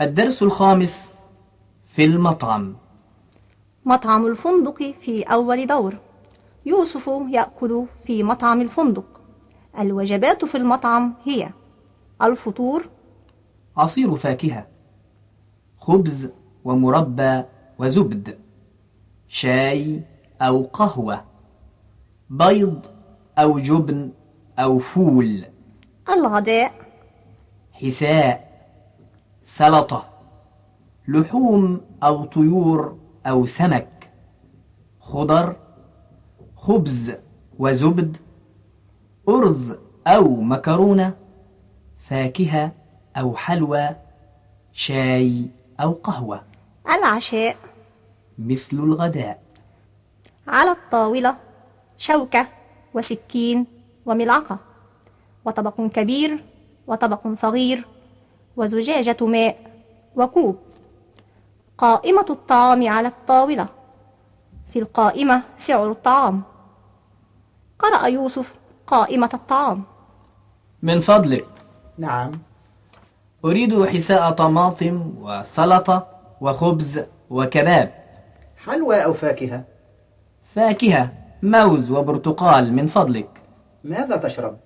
الدرس الخامس في المطعم. مطعم الفندق في أول دور. يوسف يأكل في مطعم الفندق. الوجبات في المطعم هي الفطور عصير فاكهة خبز ومربى وزبد شاي أو قهوة بيض أو جبن أو فول الغداء حساء سلطة لحوم أو طيور أو سمك خضر خبز وزبد أرز أو مكرونة فاكهة أو حلوى شاي أو قهوة. العشاء. مثل الغداء. على الطاولة شوكة وسكين وملعقة وطبق كبير وطبق صغير وزجاجة ماء وكوب. قائمة الطعام على الطاولة. في القائمة سعر الطعام. قرأ يوسف قائمة الطعام. من فضلك نعم. أريد حساء طماطم وسلطة وخبز وكباب. حلوى أو فاكهة؟ فاكهة موز وبرتقال من فضلك. ماذا تشرب؟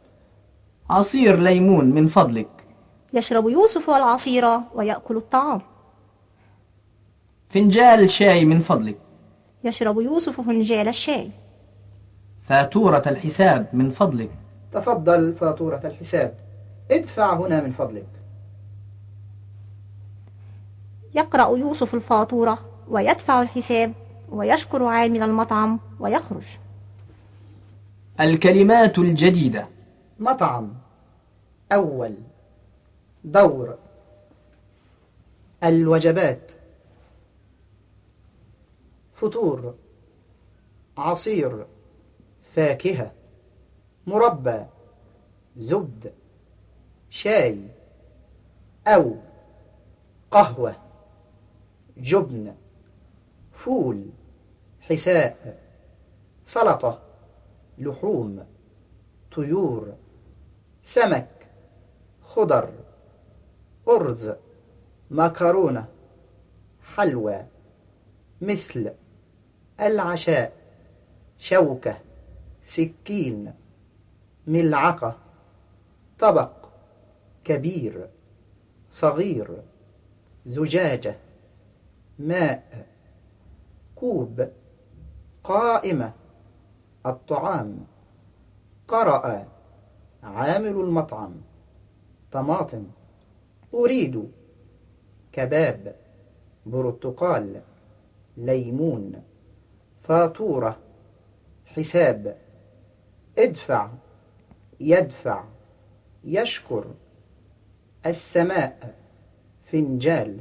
عصير ليمون من فضلك. يشرب يوسف العصير ويأكل الطعام. فنجال شاي من فضلك. يشرب يوسف فنجال الشاي. فاتورة الحساب من فضلك. تفضل فاتورة الحساب. ادفع هنا من فضلك. يقرأ يوسف الفاتورة ويدفع الحساب ويشكر عامل المطعم ويخرج. الكلمات الجديدة. مطعم. أول. دور الوجبات فطور عصير فاكهة مربى زبد شاي أو قهوة جبن فول حساء سلطة لحوم طيور سمك خضر. أرز مكرونة حلوى مثل العشاء شوكة سكين ملعقة طبق كبير صغير زجاجة ماء كوب قائمة الطعام قرأ عامل المطعم طماطم. أريد. كباب برتقال ليمون فاتورة حساب. ادفع يدفع يشكر. السماء فنجال.